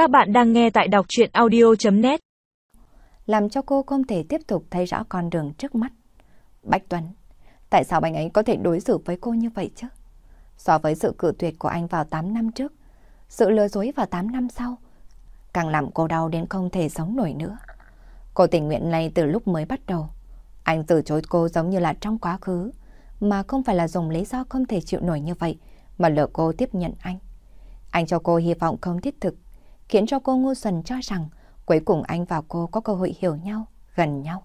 Các bạn đang nghe tại đọc chuyện audio.net Làm cho cô không thể tiếp tục thấy rõ con đường trước mắt. Bạch Tuấn, tại sao anh ấy có thể đối xử với cô như vậy chứ? So với sự cự tuyệt của anh vào 8 năm trước, sự lừa dối vào 8 năm sau, càng làm cô đau đến không thể sống nổi nữa. Cô tình nguyện này từ lúc mới bắt đầu. Anh từ chối cô giống như là trong quá khứ, mà không phải là dùng lý do không thể chịu nổi như vậy mà lừa cô tiếp nhận anh. Anh cho cô hy vọng không thiết thực, khiến cho cô ngu xuẩn cho rằng cuối cùng anh và cô có cơ hội hiểu nhau, gần nhau.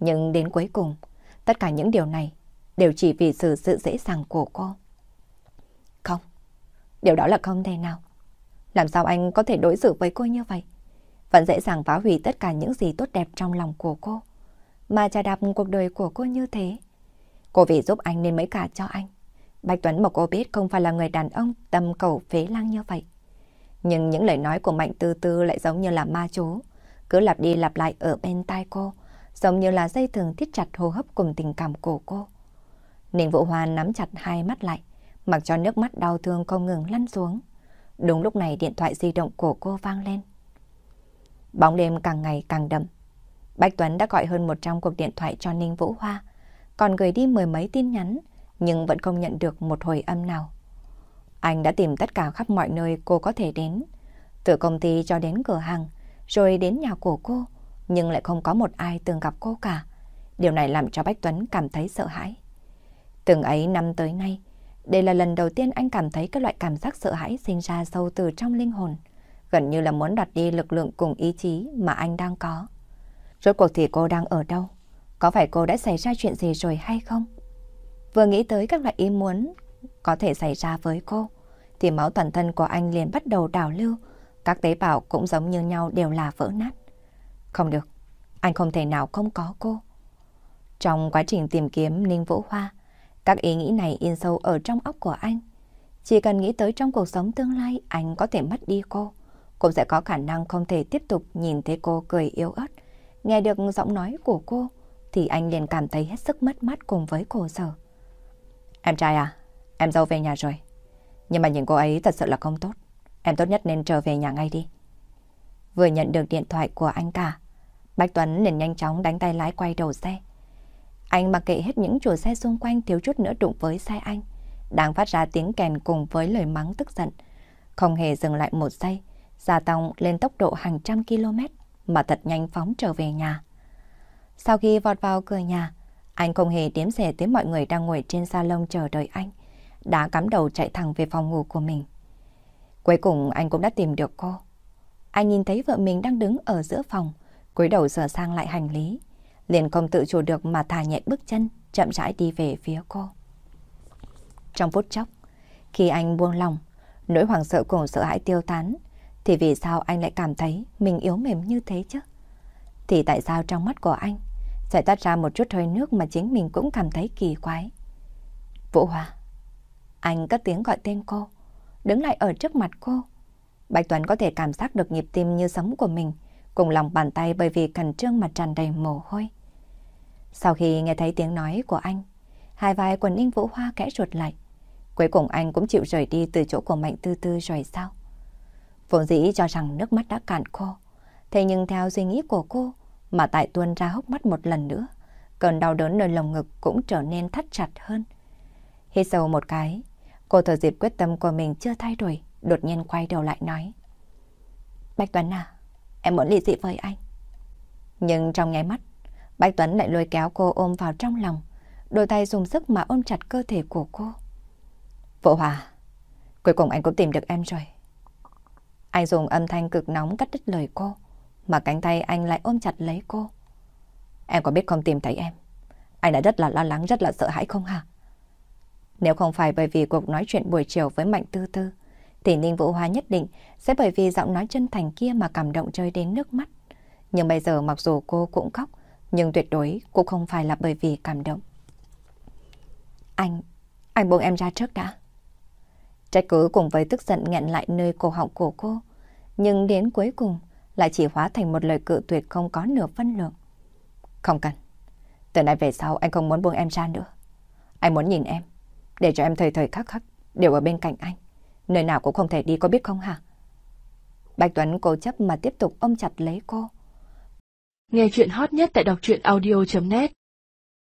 Nhưng đến cuối cùng, tất cả những điều này đều chỉ vì sự sự dễ dàng của cô. Không, điều đó là không thể nào. Làm sao anh có thể đối xử với cô như vậy? Vẫn dễ dàng phá hủy tất cả những gì tốt đẹp trong lòng của cô. Mà trà đạp cuộc đời của cô như thế. Cô vì giúp anh nên mới cả cho anh. Bạch Tuấn mà cô biết không phải là người đàn ông tâm cầu phế lang như vậy. Nhưng những lời nói của Mạnh Tư Tư lại giống như là ma chú, cứ lặp đi lặp lại ở bên tai cô, giống như là dây thừng thiết chặt hô hấp cùng tình cảm của cô. Ninh Vũ Hoa nắm chặt hai mắt lại, mặc cho nước mắt đau thương không ngừng lăn xuống. Đúng lúc này điện thoại di động của cô vang lên. Bóng đêm càng ngày càng đậm. Bạch Tuấn đã gọi hơn 100 cuộc điện thoại cho Ninh Vũ Hoa, còn gửi đi mười mấy tin nhắn, nhưng vẫn không nhận được một hồi âm nào. Anh đã tìm tất cả khắp mọi nơi cô có thể đến, từ công ty cho đến cửa hàng, rồi đến nhà của cô, nhưng lại không có một ai từng gặp cô cả. Điều này làm cho Bách Tuấn cảm thấy sợ hãi. Từng ấy năm tới nay, đây là lần đầu tiên anh cảm thấy cái loại cảm giác sợ hãi sinh ra sâu từ trong linh hồn, gần như là muốn đoạt đi lực lượng cùng ý chí mà anh đang có. Rốt cuộc thì cô đang ở đâu? Có phải cô đã xảy ra chuyện gì rồi hay không? Vừa nghĩ tới các loại ý muốn có thể xảy ra với cô, thì máu toàn thân của anh liền bắt đầu đảo lưu. Các tế bào cũng giống như nhau đều là vỡ nát. Không được, anh không thể nào không có cô. Trong quá trình tìm kiếm Ninh Vũ Hoa, các ý nghĩ này in sâu ở trong óc của anh. Chỉ cần nghĩ tới trong cuộc sống tương lai anh có thể mất đi cô, cũng sẽ có khả năng không thể tiếp tục nhìn thấy cô cười yếu ớt. Nghe được giọng nói của cô, thì anh liền cảm thấy hết sức mất mát cùng với cô sở. Em trai à, em dâu về nhà rồi. Nhưng mà nhìn cô ấy thật sự là không tốt. Em tốt nhất nên trở về nhà ngay đi. Vừa nhận được điện thoại của anh cả, Bạch Tuấn liền nhanh chóng đánh tay lái quay đầu xe. Anh mặc kệ hết những chủ xe xung quanh thiếu chút nữa đụng với xe anh, đang phát ra tiếng kèn cùng với lời mắng tức giận. Không hề dừng lại một giây, gia tăng lên tốc độ hàng trăm km mà thật nhanh phóng trở về nhà. Sau khi vọt vào cửa nhà, anh không hề đếm xẻ tới mọi người đang ngồi trên salon chờ đợi anh, đã cắm đầu chạy thẳng về phòng ngủ của mình. Cuối cùng anh cũng đã tìm được cô. Anh nhìn thấy vợ mình đang đứng ở giữa phòng, cúi đầu sửa sang lại hành lý, liền không tự chủ được mà thả nhẹ bước chân, chậm rãi đi về phía cô. Trong phút chốc, khi anh buông lòng, nỗi hoảng sợ cùng sợ hãi tiêu tán, thì vì sao anh lại cảm thấy mình yếu mềm như thế chứ? Thì tại sao trong mắt của anh sẽ toát ra một chút hơi nước mà chính mình cũng cảm thấy kỳ quái? Vũ Hoa, anh cất tiếng gọi tên cô, đứng lại ở trước mặt cô. Bạch Tuấn có thể cảm giác được nhịp tim như sống của mình, cùng lòng bàn tay bởi vì cẩn trương mà tràn đầy mồ hôi. Sau khi nghe thấy tiếng nói của anh, hai vai quần ninh Vũ Hoa kẽ ruột lại. Cuối cùng anh cũng chịu rời đi từ chỗ của Mạnh Tư Tư rồi sao? Vốn dĩ cho rằng nước mắt đã cạn khô. Thế nhưng theo suy nghĩ của cô, mà tại tuôn ra hốc mắt một lần nữa, cơn đau đớn nơi lồng ngực cũng trở nên thắt chặt hơn. Hít sâu một cái, cô thở dịp quyết tâm của mình chưa thay đổi, đột nhiên quay đầu lại nói. Bạch Tuấn à, em muốn ly dị với anh. Nhưng trong nháy mắt, Bạch Tuấn lại lôi kéo cô ôm vào trong lòng, đôi tay dùng sức mà ôm chặt cơ thể của cô. Vỗ Hòa, cuối cùng anh cũng tìm được em rồi. Anh dùng âm thanh cực nóng cắt đứt lời cô, mà cánh tay anh lại ôm chặt lấy cô. Em có biết không tìm thấy em, anh đã rất là lo lắng, rất là sợ hãi không hả? Nếu không phải bởi vì cuộc nói chuyện buổi chiều với Mạnh Tư Tư, thì Ninh Vũ Hoa nhất định sẽ bởi vì giọng nói chân thành kia mà cảm động rơi đến nước mắt. Nhưng bây giờ mặc dù cô cũng khóc, nhưng tuyệt đối cũng không phải là bởi vì cảm động. Anh, anh buông em ra trước đã. Trách cứ cùng với tức giận nghẹn lại nơi cổ họng của cô, nhưng đến cuối cùng lại chỉ hóa thành một lời cự tuyệt không có nửa phân lượng. Không cần. Từ nay về sau anh không muốn buông em ra nữa. Anh muốn nhìn em, để cho em thời thời khắc khắc, đều ở bên cạnh anh. Nơi nào cũng không thể đi, có biết không hả? Bạch Tuấn cố chấp mà tiếp tục ôm chặt lấy cô. Nghe chuyện hot nhất tại đọc truyện audio.net